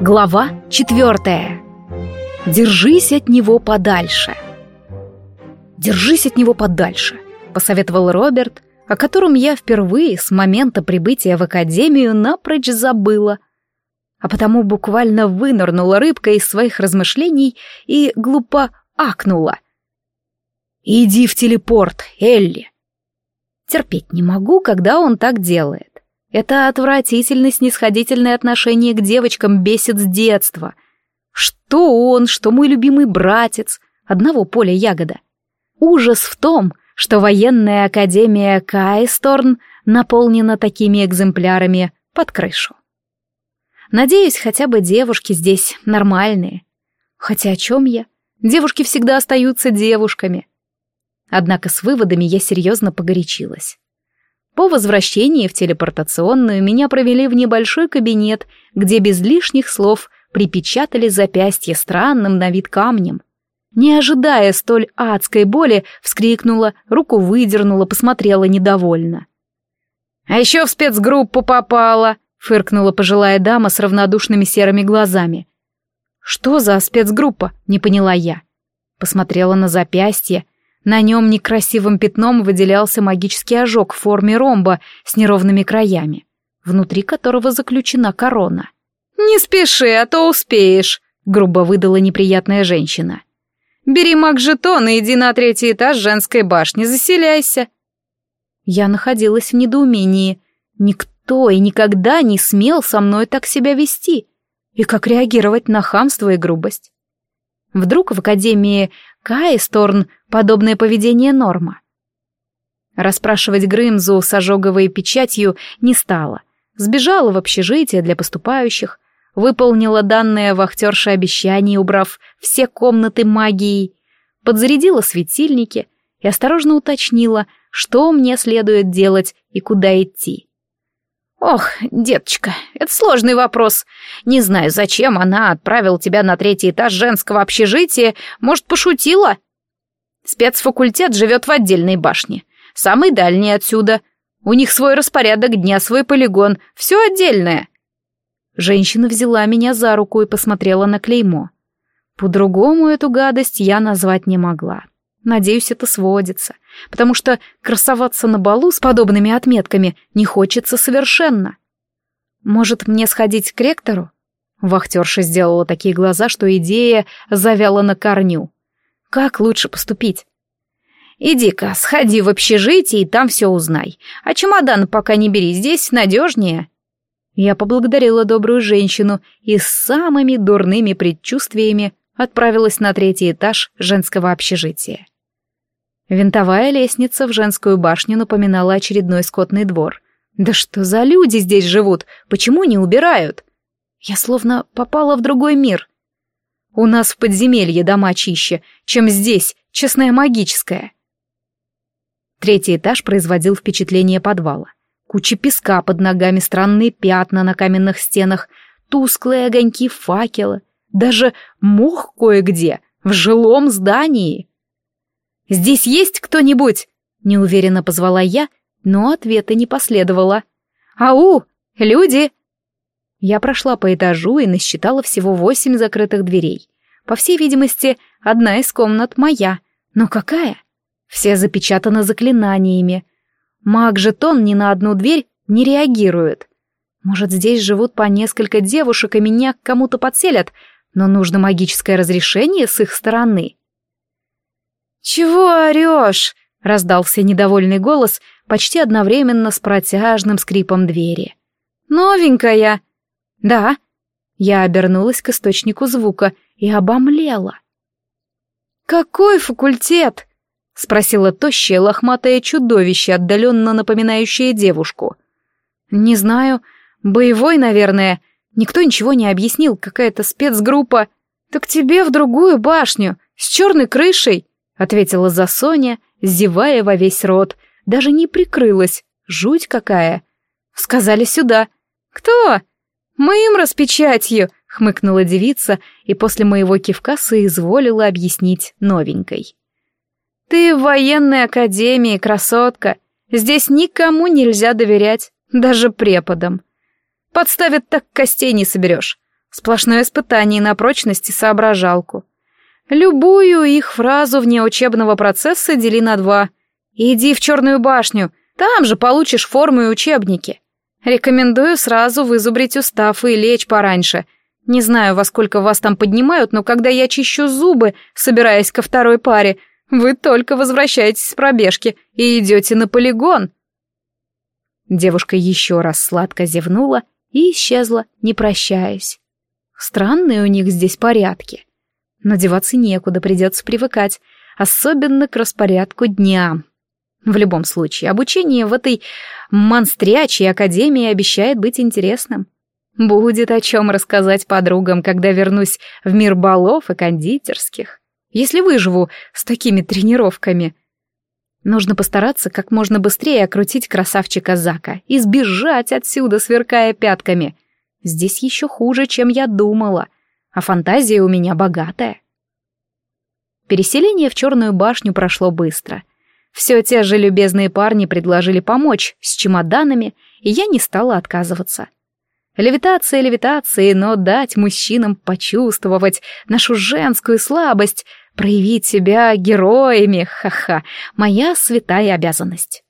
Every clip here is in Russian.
Глава четвертая. Держись от него подальше. Держись от него подальше, посоветовал Роберт, о котором я впервые с момента прибытия в академию напрочь забыла. А потому буквально вынырнула рыбка из своих размышлений и глупо акнула. «Иди в телепорт, Элли!» Терпеть не могу, когда он так делает. Это отвратительное, снисходительное отношение к девочкам бесит с детства. Что он, что мой любимый братец, одного поля ягода. Ужас в том, что военная академия Кайсторн наполнена такими экземплярами под крышу. Надеюсь, хотя бы девушки здесь нормальные. Хотя о чем я? Девушки всегда остаются девушками. Однако с выводами я серьезно погорячилась. По возвращении в телепортационную меня провели в небольшой кабинет, где без лишних слов припечатали запястье странным на вид камнем. Не ожидая столь адской боли, вскрикнула, руку выдернула, посмотрела недовольно. «А еще в спецгруппу попала!» — фыркнула пожилая дама с равнодушными серыми глазами. «Что за спецгруппа?» — не поняла я. Посмотрела на запястье, на нем некрасивым пятном выделялся магический ожог в форме ромба с неровными краями, внутри которого заключена корона. «Не спеши, а то успеешь», — грубо выдала неприятная женщина. «Бери маг-жетон и иди на третий этаж женской башни, заселяйся». Я находилась в недоумении. Никто и никогда не смел со мной так себя вести. И как реагировать на хамство и грубость? Вдруг в Академии какая из подобное поведение норма? Распрашивать Грымзу с ожоговой печатью не стала. Сбежала в общежитие для поступающих, выполнила данное вахтерше обещание, убрав все комнаты магией, подзарядила светильники и осторожно уточнила, что мне следует делать и куда идти. «Ох, деточка, это сложный вопрос. Не знаю, зачем она отправила тебя на третий этаж женского общежития, может, пошутила?» «Спецфакультет живет в отдельной башне, самый дальний отсюда. У них свой распорядок дня, свой полигон, все отдельное». Женщина взяла меня за руку и посмотрела на клеймо. По-другому эту гадость я назвать не могла. Надеюсь, это сводится потому что красоваться на балу с подобными отметками не хочется совершенно. Может, мне сходить к ректору? Вахтерша сделала такие глаза, что идея завяла на корню. Как лучше поступить? «Иди-ка, сходи в общежитие и там все узнай. А чемодан пока не бери, здесь надежнее». Я поблагодарила добрую женщину и с самыми дурными предчувствиями отправилась на третий этаж женского общежития. Винтовая лестница в женскую башню напоминала очередной скотный двор. «Да что за люди здесь живут? Почему не убирают?» «Я словно попала в другой мир». «У нас в подземелье дома чище, чем здесь, честное магическое. Третий этаж производил впечатление подвала. Куча песка под ногами, странные пятна на каменных стенах, тусклые огоньки факела, даже мох кое-где, в жилом здании. «Здесь есть кто-нибудь?» — неуверенно позвала я, но ответа не последовало. «Ау! Люди!» Я прошла по этажу и насчитала всего восемь закрытых дверей. По всей видимости, одна из комнат моя. Но какая? Все запечатаны заклинаниями. Маг-жетон ни на одну дверь не реагирует. Может, здесь живут по несколько девушек, и меня к кому-то подселят, но нужно магическое разрешение с их стороны. «Чего орешь?» — раздался недовольный голос почти одновременно с протяжным скрипом двери. «Новенькая!» «Да!» Я обернулась к источнику звука и обомлела. «Какой факультет?» — спросила тощее лохматое чудовище, отдаленно напоминающее девушку. «Не знаю. Боевой, наверное. Никто ничего не объяснил. Какая-то спецгруппа. Так тебе в другую башню, с черной крышей» ответила за Соня, зевая во весь рот, даже не прикрылась, жуть какая. Сказали сюда. Кто? Мы им распечатью, хмыкнула девица и после моего кивка соизволила объяснить новенькой. Ты в военной академии, красотка. Здесь никому нельзя доверять, даже преподам. Подставят так костей не соберешь. Сплошное испытание на прочность и соображалку. Любую их фразу вне учебного процесса дели на два. Иди в Черную башню, там же получишь форму и учебники. Рекомендую сразу вызубрить устав и лечь пораньше. Не знаю, во сколько вас там поднимают, но когда я чищу зубы, собираясь ко второй паре, вы только возвращаетесь с пробежки и идете на полигон. Девушка еще раз сладко зевнула и исчезла, не прощаясь. Странные у них здесь порядки. Надеваться некуда, придется привыкать, особенно к распорядку дня. В любом случае, обучение в этой монстрячей академии обещает быть интересным. Будет о чем рассказать подругам, когда вернусь в мир балов и кондитерских. Если выживу с такими тренировками. Нужно постараться как можно быстрее окрутить красавчика Зака и сбежать отсюда, сверкая пятками. Здесь еще хуже, чем я думала — а фантазия у меня богатая. Переселение в Черную башню прошло быстро. Все те же любезные парни предложили помочь с чемоданами, и я не стала отказываться. Левитация левитации, но дать мужчинам почувствовать нашу женскую слабость, проявить себя героями, ха-ха, моя святая обязанность.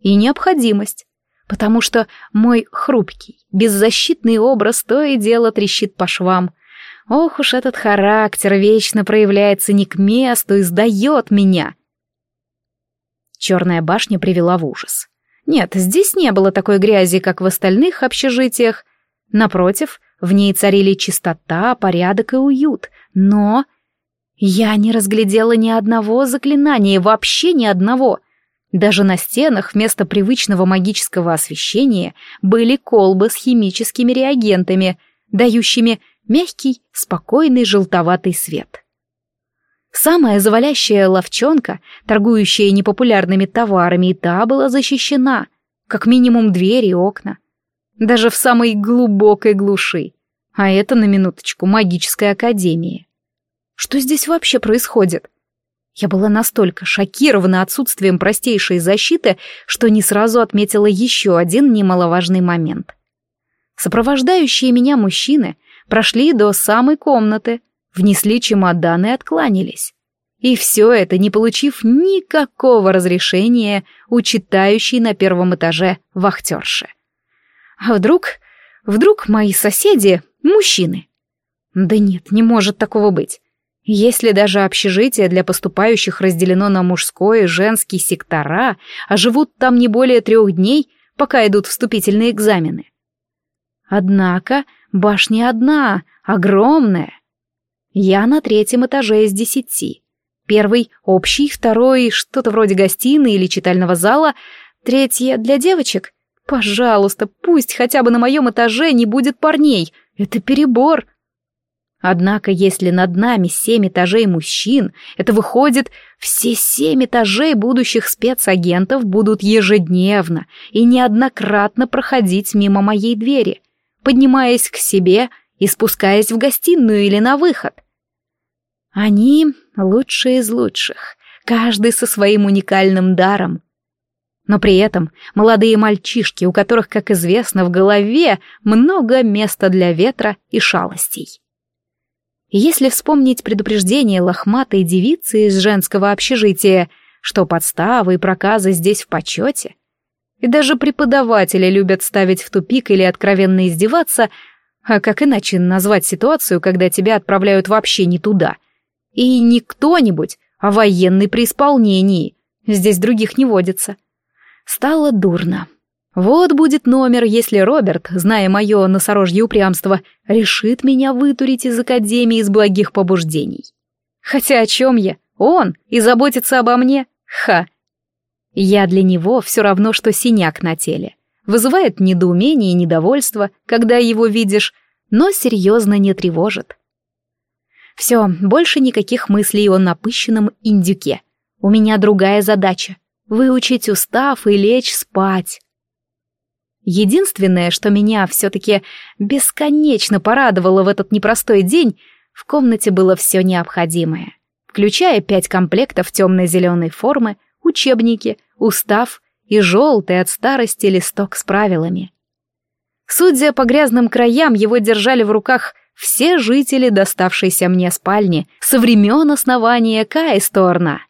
И необходимость, потому что мой хрупкий, беззащитный образ то и дело трещит по швам — Ох уж этот характер вечно проявляется не к месту и сдаёт меня. Чёрная башня привела в ужас. Нет, здесь не было такой грязи, как в остальных общежитиях. Напротив, в ней царили чистота, порядок и уют. Но я не разглядела ни одного заклинания, вообще ни одного. Даже на стенах вместо привычного магического освещения были колбы с химическими реагентами, дающими мягкий, спокойный желтоватый свет. Самая завалящая ловчонка, торгующая непопулярными товарами, и та была защищена, как минимум двери и окна, даже в самой глубокой глуши, а это, на минуточку, магическая академия. Что здесь вообще происходит? Я была настолько шокирована отсутствием простейшей защиты, что не сразу отметила еще один немаловажный момент. Сопровождающие меня мужчины прошли до самой комнаты, внесли чемоданы и откланялись. И все это, не получив никакого разрешения у читающей на первом этаже вахтерши. А вдруг... Вдруг мои соседи — мужчины? Да нет, не может такого быть. Если даже общежитие для поступающих разделено на мужское и женский сектора, а живут там не более трех дней, пока идут вступительные экзамены. Однако Башня одна, огромная. Я на третьем этаже из десяти. Первый — общий, второй — что-то вроде гостиной или читального зала, третье — для девочек. Пожалуйста, пусть хотя бы на моем этаже не будет парней. Это перебор. Однако, если над нами семь этажей мужчин, это выходит, все семь этажей будущих спецагентов будут ежедневно и неоднократно проходить мимо моей двери поднимаясь к себе и спускаясь в гостиную или на выход. Они лучшие из лучших, каждый со своим уникальным даром. Но при этом молодые мальчишки, у которых, как известно, в голове много места для ветра и шалостей. Если вспомнить предупреждение лохматой девицы из женского общежития, что подставы и проказы здесь в почете, и даже преподаватели любят ставить в тупик или откровенно издеваться, а как иначе назвать ситуацию, когда тебя отправляют вообще не туда? И не кто-нибудь, а военный при исполнении. Здесь других не водится. Стало дурно. Вот будет номер, если Роберт, зная мое носорожье упрямство, решит меня вытурить из Академии из благих побуждений. Хотя о чем я? Он и заботится обо мне? Ха! Я для него все равно, что синяк на теле. Вызывает недоумение и недовольство, когда его видишь, но серьезно не тревожит. Все, больше никаких мыслей о напыщенном индюке. У меня другая задача — выучить устав и лечь спать. Единственное, что меня все-таки бесконечно порадовало в этот непростой день, в комнате было все необходимое, включая пять комплектов темно-зеленой формы, учебники, устав и желтый от старости листок с правилами. Судя по грязным краям, его держали в руках все жители доставшейся мне спальни со времен основания Каисторна.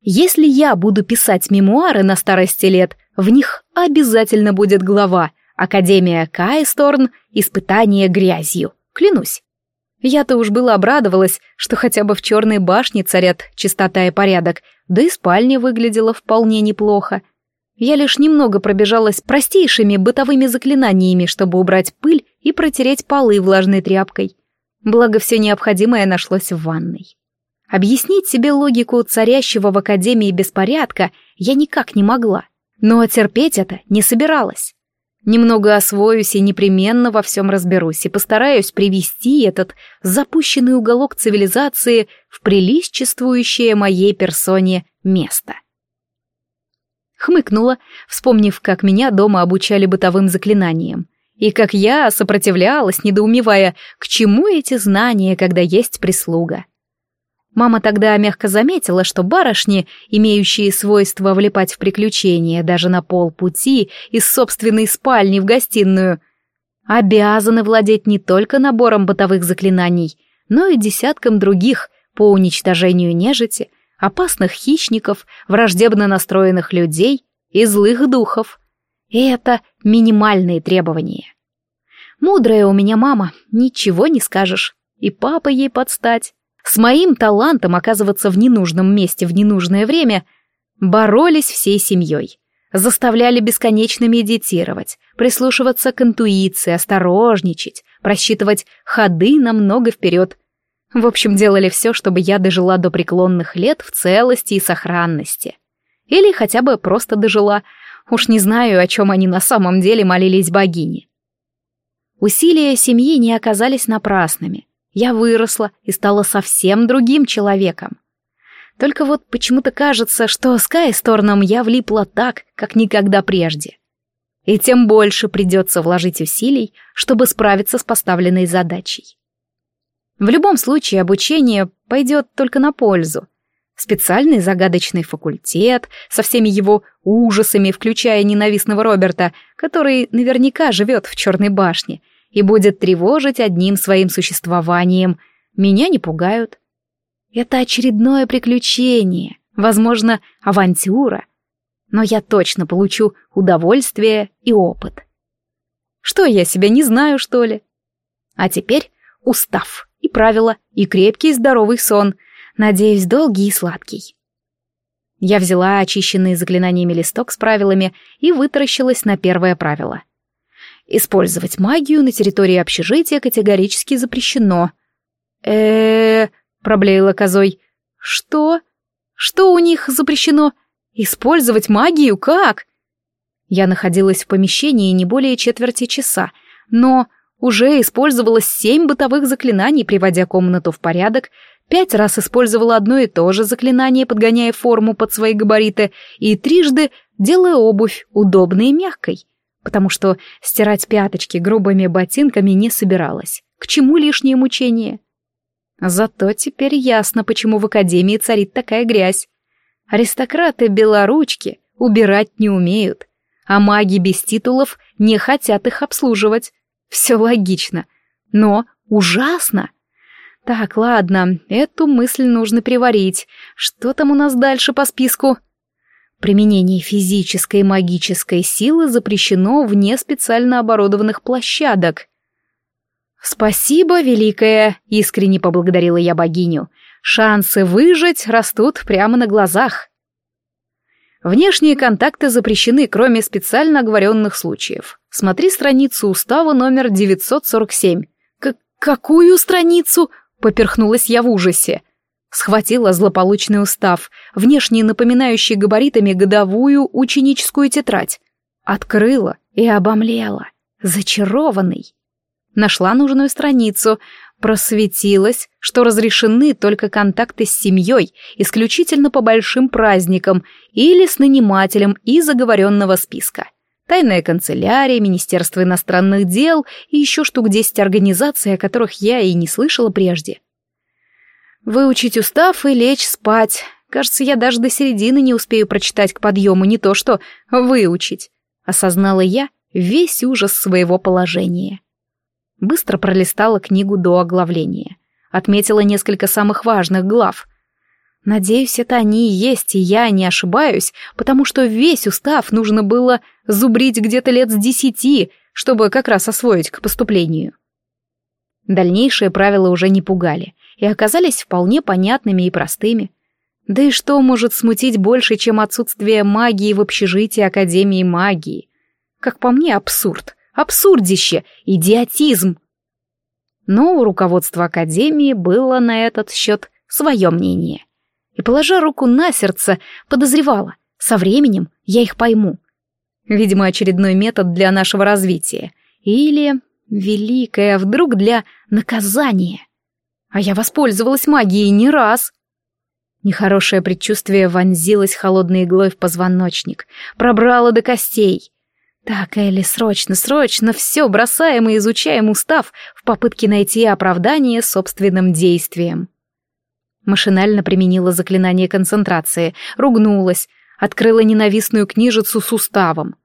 Если я буду писать мемуары на старости лет, в них обязательно будет глава «Академия Каисторн. Испытание грязью». Клянусь. Я-то уж было обрадовалась, что хотя бы в черной башне царят чистота и порядок, да и спальня выглядела вполне неплохо. Я лишь немного пробежалась простейшими бытовыми заклинаниями, чтобы убрать пыль и протереть полы влажной тряпкой. Благо, все необходимое нашлось в ванной. Объяснить себе логику царящего в Академии беспорядка я никак не могла, но терпеть это не собиралась. Немного освоюсь и непременно во всем разберусь и постараюсь привести этот запущенный уголок цивилизации в приличествующее моей персоне место. Хмыкнула, вспомнив, как меня дома обучали бытовым заклинаниям, и как я сопротивлялась, недоумевая, к чему эти знания, когда есть прислуга. Мама тогда мягко заметила, что барышни, имеющие свойство влипать в приключения даже на полпути из собственной спальни в гостиную, обязаны владеть не только набором бытовых заклинаний, но и десятком других по уничтожению нежити, опасных хищников, враждебно настроенных людей и злых духов. И это минимальные требования. Мудрая у меня мама, ничего не скажешь, и папа ей подстать. С моим талантом оказываться в ненужном месте в ненужное время боролись всей семьей. Заставляли бесконечно медитировать, прислушиваться к интуиции, осторожничать, просчитывать ходы намного вперед. В общем, делали все, чтобы я дожила до преклонных лет в целости и сохранности. Или хотя бы просто дожила. Уж не знаю, о чем они на самом деле молились богини. Усилия семьи не оказались напрасными. Я выросла и стала совсем другим человеком. Только вот почему-то кажется, что с Кайсторном я влипла так, как никогда прежде. И тем больше придется вложить усилий, чтобы справиться с поставленной задачей. В любом случае обучение пойдет только на пользу. Специальный загадочный факультет со всеми его ужасами, включая ненавистного Роберта, который наверняка живет в Черной башне и будет тревожить одним своим существованием. Меня не пугают. Это очередное приключение, возможно, авантюра. Но я точно получу удовольствие и опыт. Что я себя не знаю, что ли? А теперь устав и правила, и крепкий здоровый сон. Надеюсь, долгий и сладкий. Я взяла очищенный заклинаниями листок с правилами и вытаращилась на первое правило — Использовать магию на территории общежития категорически запрещено. э проблеяла козой. «Что? Что у них запрещено? Использовать магию как?» Я находилась в помещении не более четверти часа, но уже использовала семь бытовых заклинаний, приводя комнату в порядок, пять раз использовала одно и то же заклинание, подгоняя форму под свои габариты, и трижды делая обувь удобной и мягкой потому что стирать пяточки грубыми ботинками не собиралась. К чему лишнее мучение? Зато теперь ясно, почему в академии царит такая грязь. Аристократы-белоручки убирать не умеют, а маги без титулов не хотят их обслуживать. Все логично, но ужасно. Так, ладно, эту мысль нужно приварить. Что там у нас дальше по списку?» Применение физической и магической силы запрещено вне специально оборудованных площадок. «Спасибо, Великая!» — искренне поблагодарила я богиню. «Шансы выжить растут прямо на глазах!» Внешние контакты запрещены, кроме специально оговоренных случаев. Смотри страницу устава номер 947. К «Какую страницу?» — поперхнулась я в ужасе. Схватила злополучный устав, внешне напоминающий габаритами годовую ученическую тетрадь. Открыла и обомлела. Зачарованный. Нашла нужную страницу, просветилась, что разрешены только контакты с семьей, исключительно по большим праздникам или с нанимателем из оговоренного списка. Тайная канцелярия, Министерство иностранных дел и еще штук 10 организаций, о которых я и не слышала прежде. Выучить устав и лечь спать. Кажется, я даже до середины не успею прочитать к подъему, не то что выучить. Осознала я весь ужас своего положения. Быстро пролистала книгу до оглавления. Отметила несколько самых важных глав. Надеюсь, это они и есть, и я не ошибаюсь, потому что весь устав нужно было зубрить где-то лет с десяти, чтобы как раз освоить к поступлению. Дальнейшие правила уже не пугали и оказались вполне понятными и простыми. Да и что может смутить больше, чем отсутствие магии в общежитии Академии магии? Как по мне, абсурд. Абсурдище, идиотизм. Но у руководства Академии было на этот счет свое мнение. И, положа руку на сердце, подозревала, со временем я их пойму. Видимо, очередной метод для нашего развития. Или, великое, вдруг для наказания. А я воспользовалась магией не раз. Нехорошее предчувствие вонзилось холодной иглой в позвоночник, пробрало до костей. Так, Элли, срочно, срочно, все бросаем и изучаем устав в попытке найти оправдание собственным действиям. Машинально применила заклинание концентрации, ругнулась, открыла ненавистную книжицу с уставом.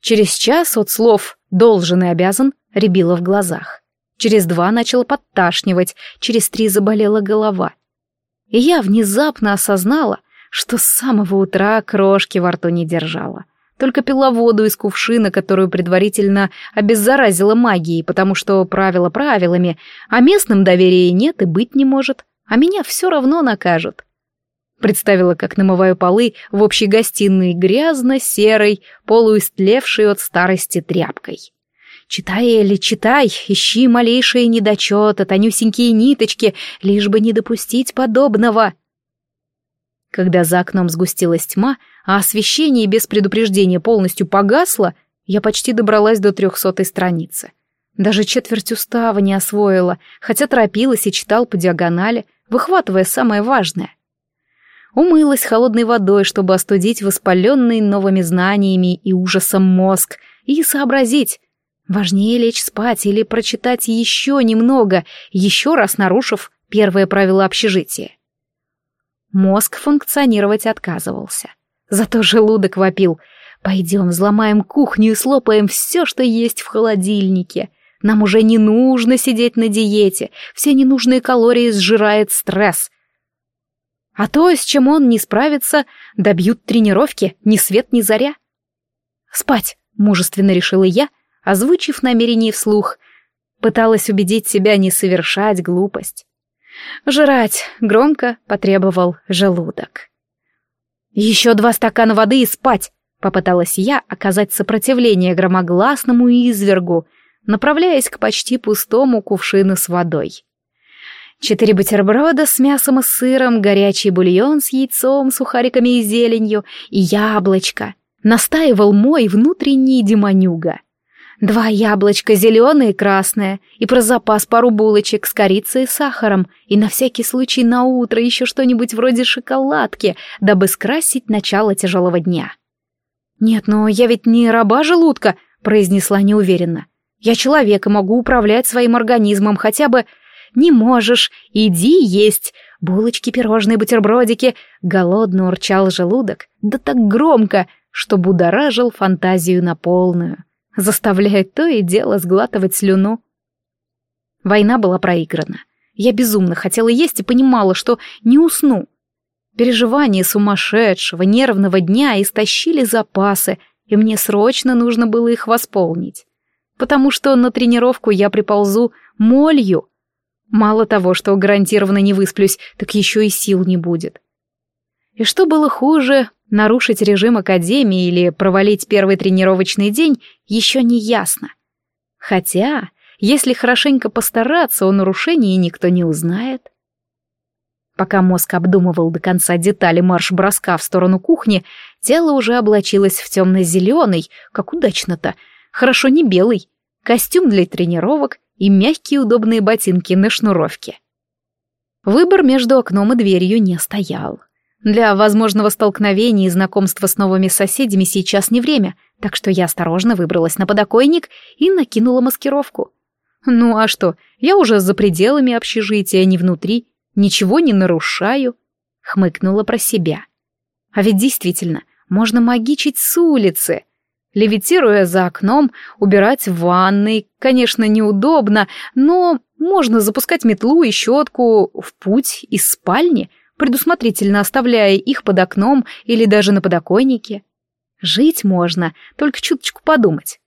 Через час от слов «должен и обязан» рябило в глазах. Через два начала подташнивать, через три заболела голова. И я внезапно осознала, что с самого утра крошки во рту не держала. Только пила воду из кувшина, которую предварительно обеззаразила магией, потому что правила правилами, а местным доверия нет и быть не может, а меня все равно накажут. Представила, как намываю полы в общей гостиной грязно-серой, полуистлевшей от старости тряпкой. Читай, Элли, читай, ищи малейшие недочеты, тонюсенькие ниточки, лишь бы не допустить подобного. Когда за окном сгустилась тьма, а освещение без предупреждения полностью погасло, я почти добралась до трехсотой страницы. Даже четверть устава не освоила, хотя торопилась и читал по диагонали, выхватывая самое важное. Умылась холодной водой, чтобы остудить воспаленный новыми знаниями и ужасом мозг, и сообразить, Важнее лечь спать или прочитать еще немного, еще раз нарушив первое правило общежития. Мозг функционировать отказывался. Зато желудок вопил. «Пойдем, взломаем кухню и слопаем все, что есть в холодильнике. Нам уже не нужно сидеть на диете. Все ненужные калории сжирает стресс. А то, с чем он не справится, добьют тренировки, ни свет, ни заря». «Спать!» — мужественно решила я — озвучив намерение вслух, пыталась убедить себя не совершать глупость. «Жрать!» — громко потребовал желудок. «Еще два стакана воды и спать!» — попыталась я оказать сопротивление громогласному извергу, направляясь к почти пустому кувшину с водой. Четыре бутерброда с мясом и сыром, горячий бульон с яйцом, сухариками и зеленью и яблочко. Настаивал мой внутренний демонюга. Два яблочка зеленые и красное, и про запас пару булочек с корицей и сахаром, и на всякий случай на утро еще что-нибудь вроде шоколадки, дабы скрасить начало тяжелого дня. «Нет, но я ведь не раба желудка», — произнесла неуверенно. «Я человек и могу управлять своим организмом хотя бы...» «Не можешь, иди есть!» «Булочки, пирожные, бутербродики!» Голодно урчал желудок, да так громко, что будоражил фантазию на полную заставляя то и дело сглатывать слюну. Война была проиграна. Я безумно хотела есть и понимала, что не усну. Переживания сумасшедшего, нервного дня истощили запасы, и мне срочно нужно было их восполнить. Потому что на тренировку я приползу молью. Мало того, что гарантированно не высплюсь, так еще и сил не будет. И что было хуже, нарушить режим академии или провалить первый тренировочный день, еще не ясно. Хотя, если хорошенько постараться, о нарушении никто не узнает. Пока мозг обдумывал до конца детали марш-броска в сторону кухни, тело уже облачилось в темно-зеленый, как удачно-то, хорошо не белый, костюм для тренировок и мягкие удобные ботинки на шнуровке. Выбор между окном и дверью не стоял. Для возможного столкновения и знакомства с новыми соседями сейчас не время, так что я осторожно выбралась на подоконник и накинула маскировку. Ну а что, я уже за пределами общежития, не внутри, ничего не нарушаю. Хмыкнула про себя. А ведь действительно, можно магичить с улицы. Левитируя за окном, убирать в ванной, конечно, неудобно, но можно запускать метлу и щетку в путь из спальни — предусмотрительно оставляя их под окном или даже на подоконнике. Жить можно, только чуточку подумать.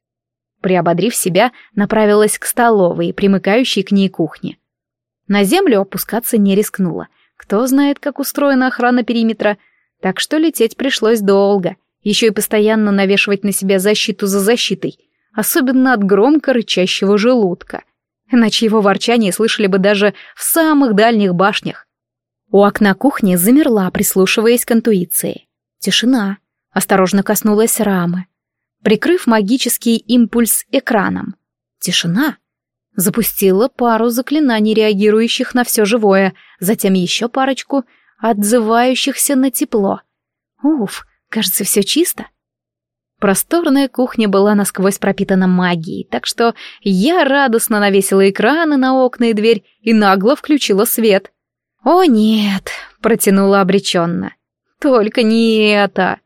Приободрив себя, направилась к столовой, примыкающей к ней кухне. На землю опускаться не рискнула. Кто знает, как устроена охрана периметра, так что лететь пришлось долго, еще и постоянно навешивать на себя защиту за защитой, особенно от громко рычащего желудка. Иначе его ворчание слышали бы даже в самых дальних башнях. У окна кухни замерла, прислушиваясь к интуиции. Тишина. Осторожно коснулась рамы. Прикрыв магический импульс экраном. Тишина. Запустила пару заклинаний, реагирующих на все живое, затем еще парочку, отзывающихся на тепло. Уф, кажется, все чисто. Просторная кухня была насквозь пропитана магией, так что я радостно навесила экраны на окна и дверь и нагло включила свет — «О, нет!» — протянула обреченно. «Только не это!»